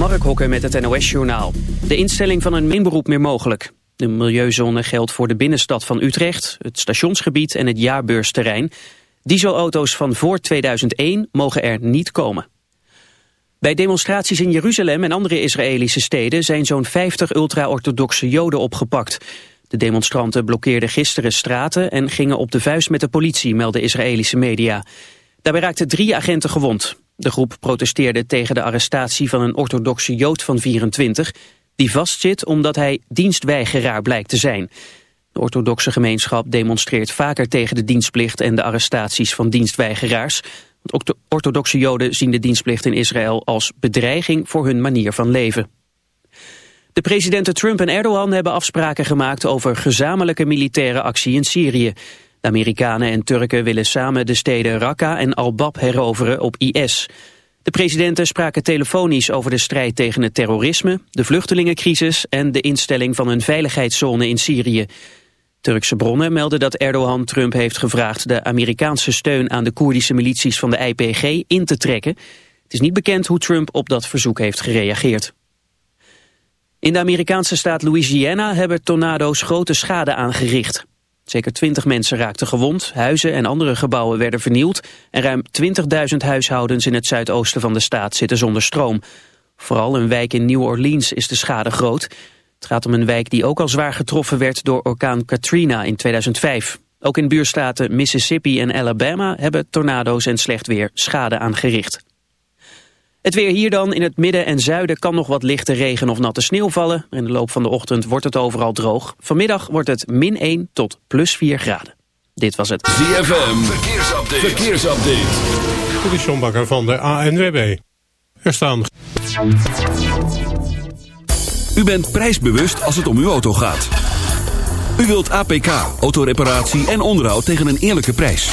Mark Hokker met het NOS-journaal. De instelling van een minberoep meer mogelijk. De milieuzone geldt voor de binnenstad van Utrecht, het stationsgebied en het jaarbeursterrein. Dieselauto's van voor 2001 mogen er niet komen. Bij demonstraties in Jeruzalem en andere Israëlische steden zijn zo'n 50 ultra-orthodoxe joden opgepakt. De demonstranten blokkeerden gisteren straten en gingen op de vuist met de politie, melden Israëlische media. Daarbij raakten drie agenten gewond. De groep protesteerde tegen de arrestatie van een orthodoxe jood van 24... die vastzit omdat hij dienstweigeraar blijkt te zijn. De orthodoxe gemeenschap demonstreert vaker tegen de dienstplicht... en de arrestaties van dienstweigeraars. Want orthodoxe joden zien de dienstplicht in Israël als bedreiging voor hun manier van leven. De presidenten Trump en Erdogan hebben afspraken gemaakt over gezamenlijke militaire actie in Syrië. De Amerikanen en Turken willen samen de steden Raqqa en Al-Bab heroveren op IS. De presidenten spraken telefonisch over de strijd tegen het terrorisme, de vluchtelingencrisis en de instelling van een veiligheidszone in Syrië. Turkse bronnen melden dat Erdogan Trump heeft gevraagd de Amerikaanse steun aan de Koerdische milities van de IPG in te trekken. Het is niet bekend hoe Trump op dat verzoek heeft gereageerd. In de Amerikaanse staat Louisiana hebben tornado's grote schade aangericht. Zeker 20 mensen raakten gewond, huizen en andere gebouwen werden vernield... en ruim 20.000 huishoudens in het zuidoosten van de staat zitten zonder stroom. Vooral een wijk in New Orleans is de schade groot. Het gaat om een wijk die ook al zwaar getroffen werd door orkaan Katrina in 2005. Ook in buurstaten Mississippi en Alabama hebben tornado's en slecht weer schade aangericht. Het weer hier dan. In het midden en zuiden kan nog wat lichte regen of natte sneeuw vallen. In de loop van de ochtend wordt het overal droog. Vanmiddag wordt het min 1 tot plus 4 graden. Dit was het ZFM. Verkeersupdate. Verkeersupdate. Dit is John Bakker van de ANWB. Er staan... U bent prijsbewust als het om uw auto gaat. U wilt APK, autoreparatie en onderhoud tegen een eerlijke prijs.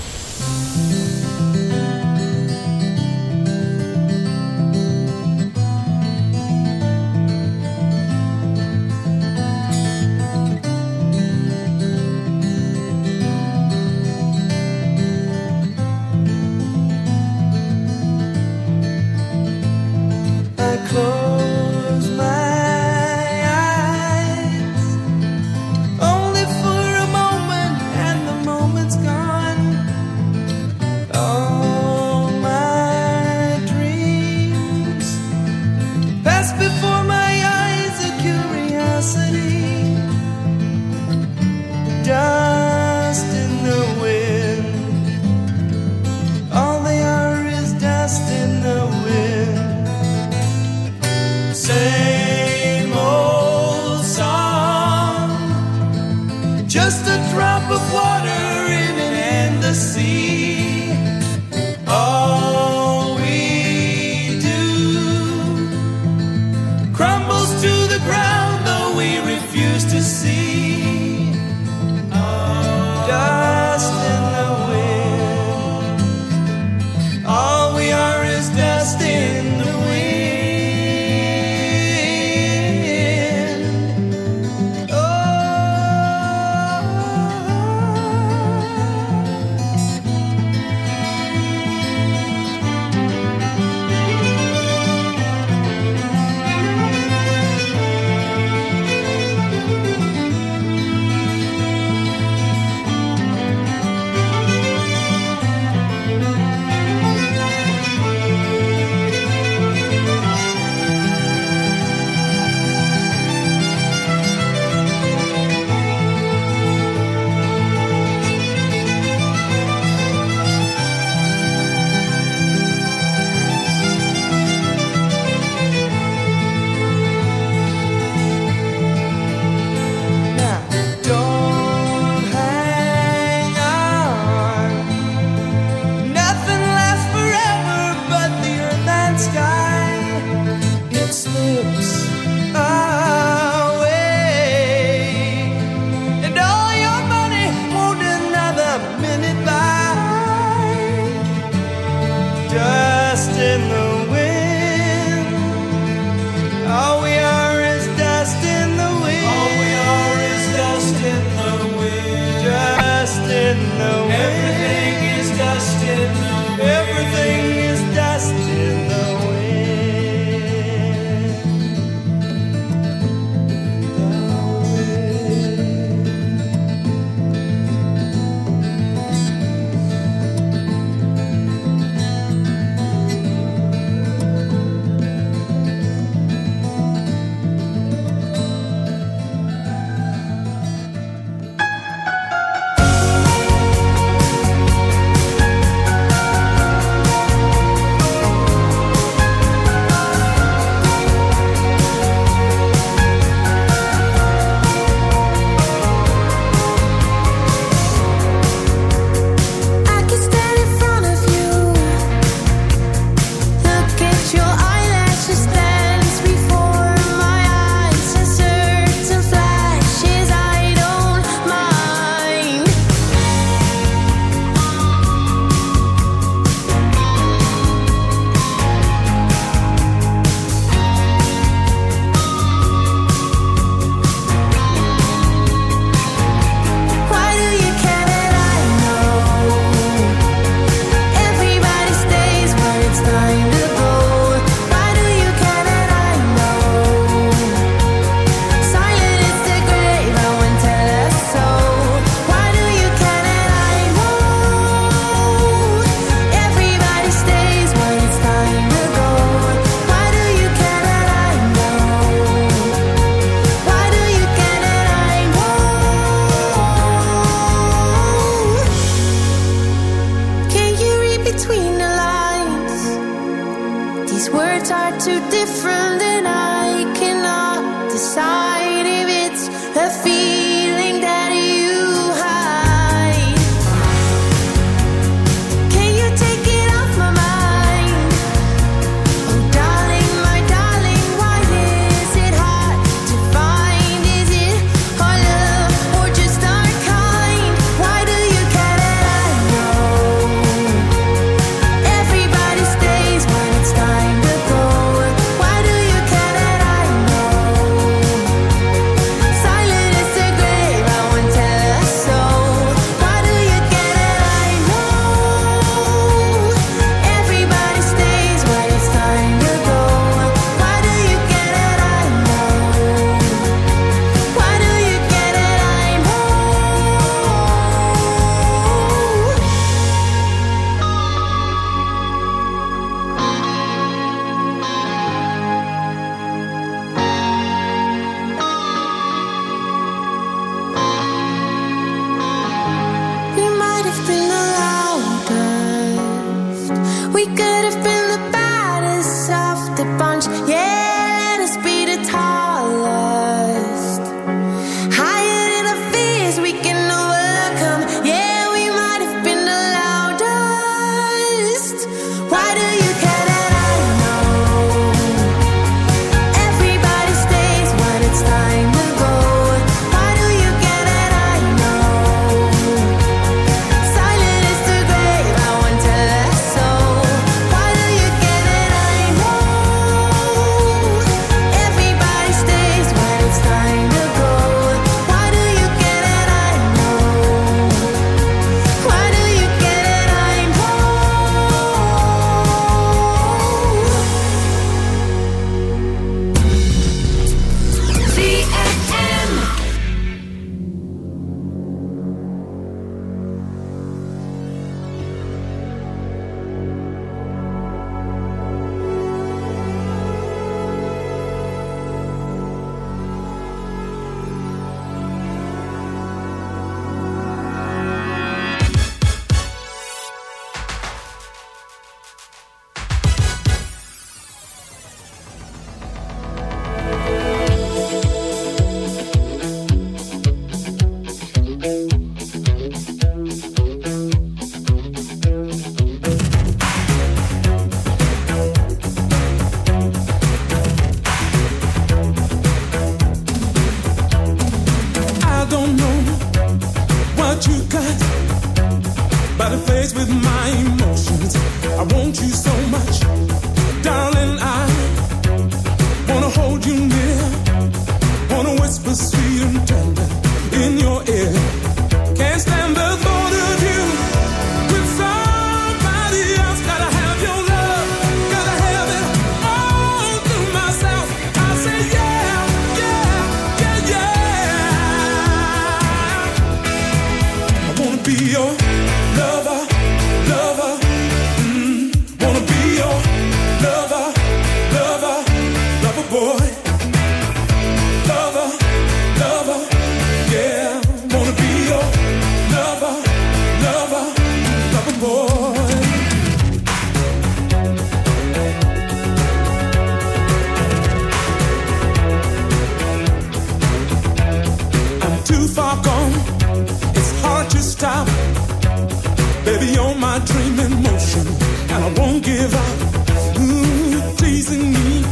Ooh, teasing mm, me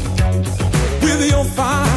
with your fire.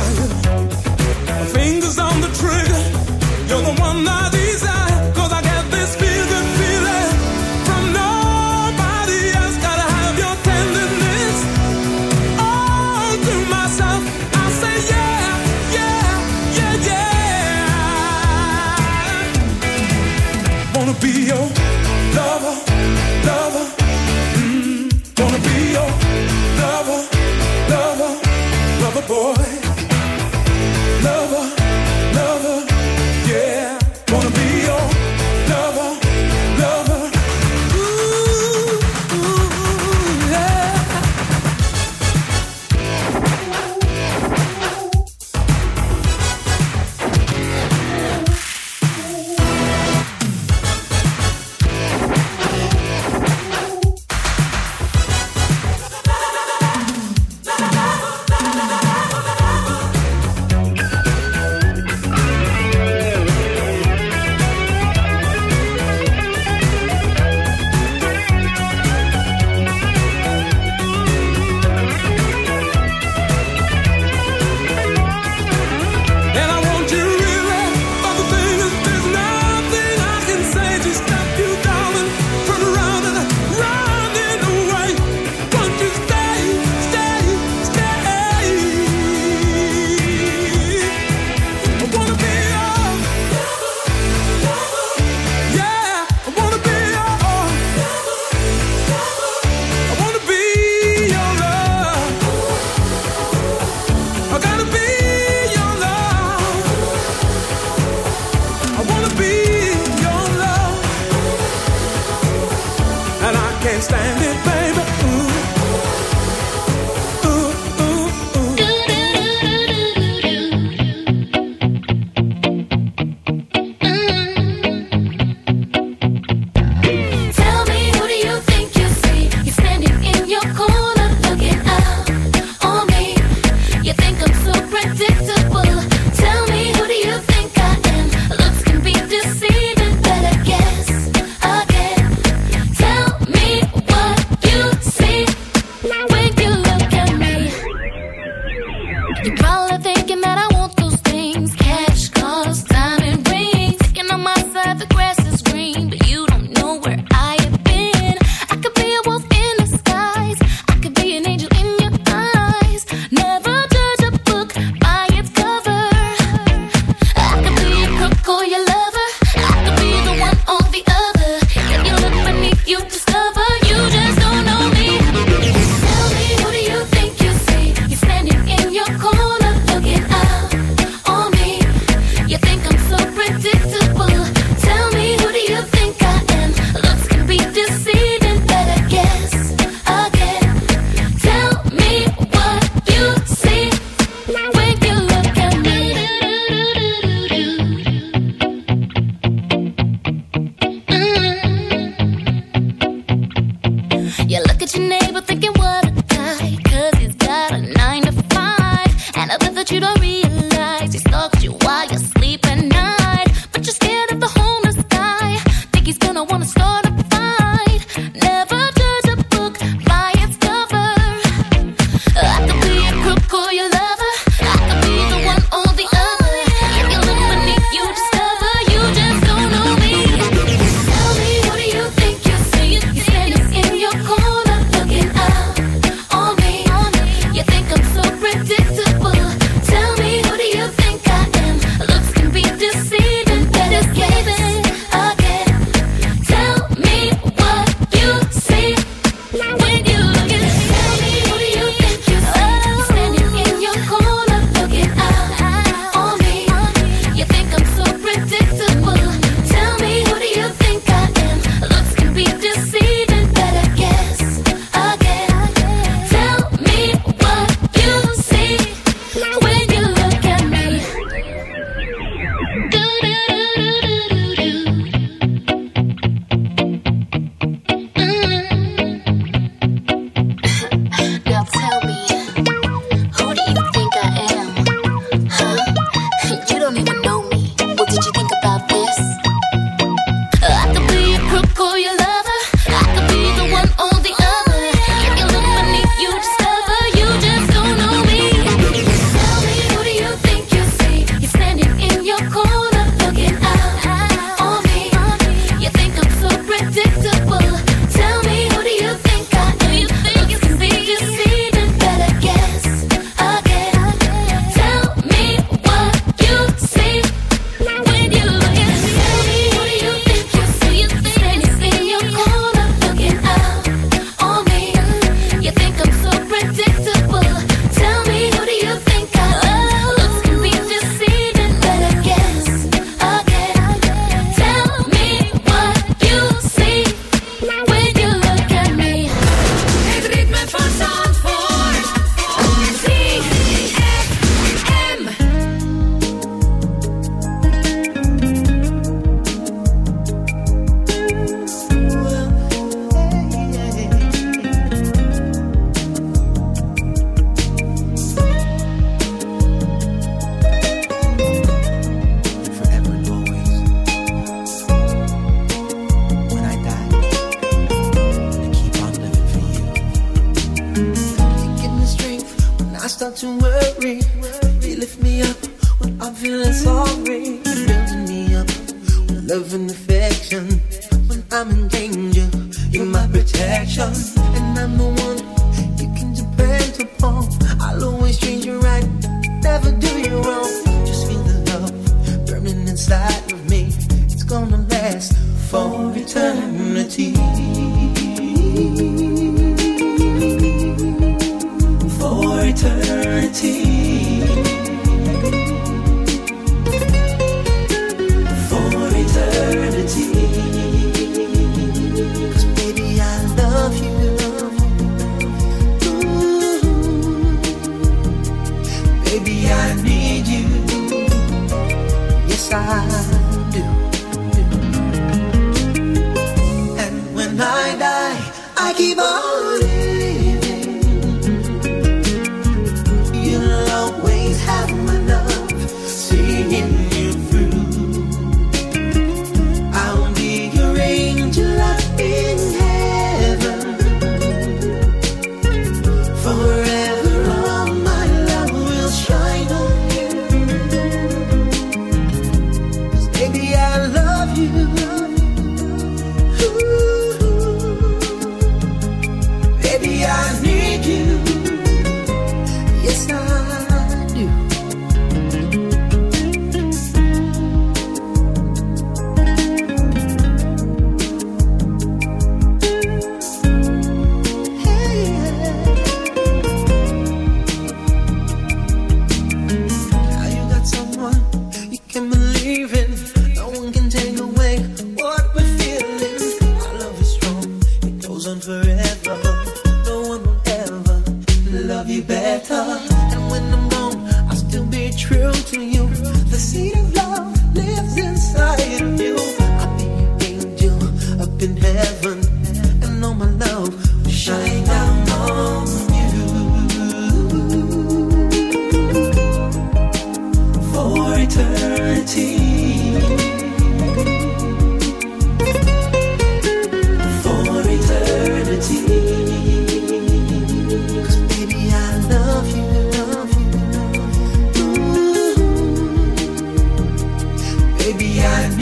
I.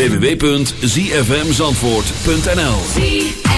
www.zfmzandvoort.nl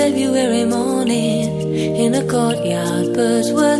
February morning in a courtyard, birds were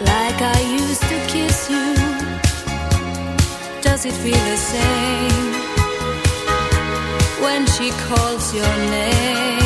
Like I used to kiss you? Does it feel the same when she calls your name?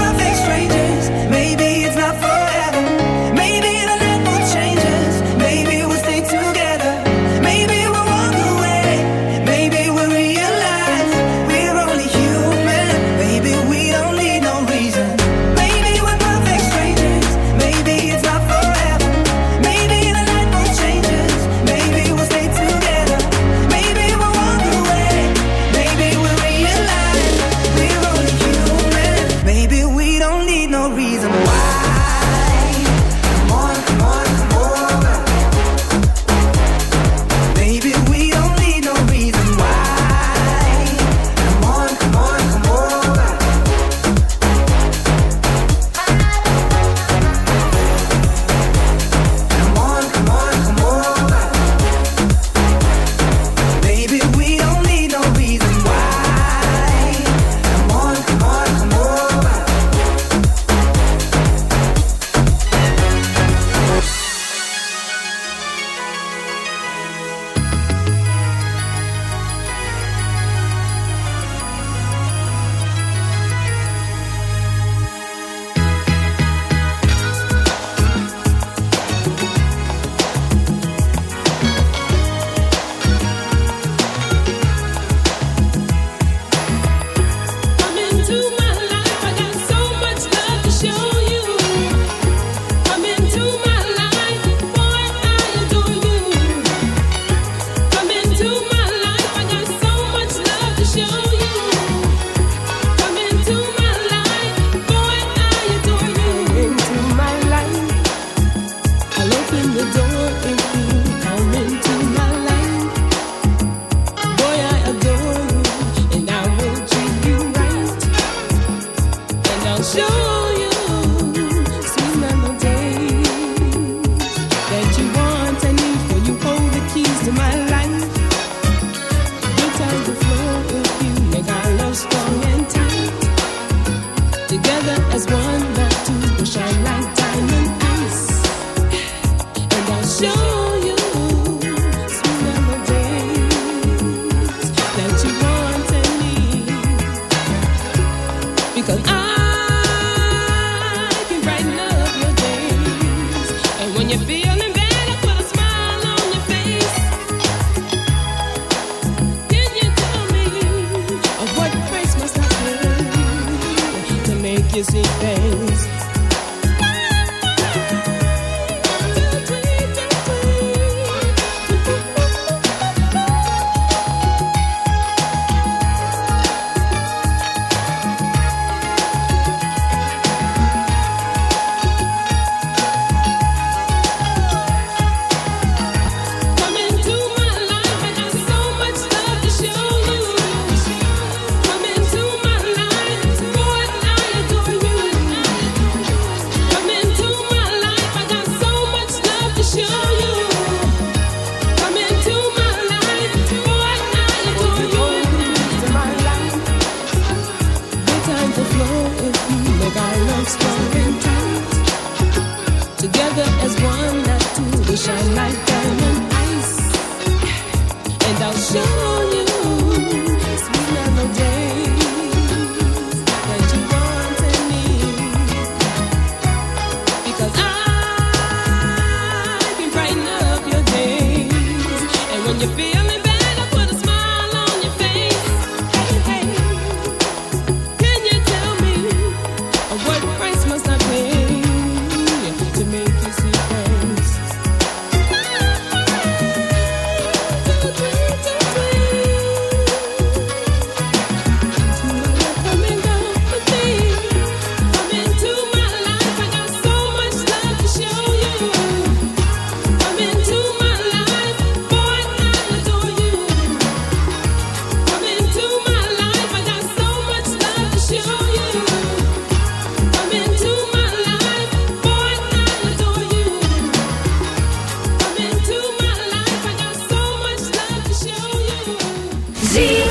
Zee.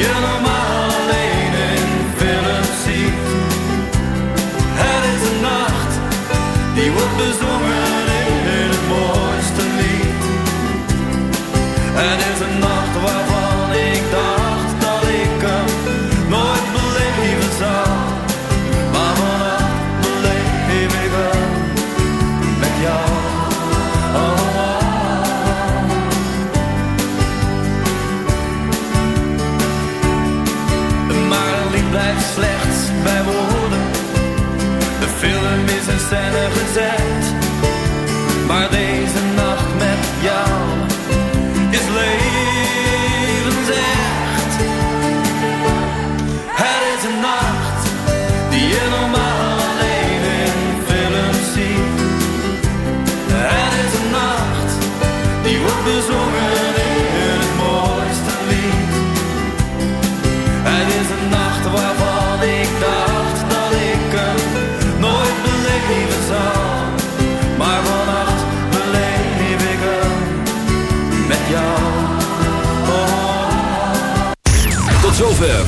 You know scène gezet.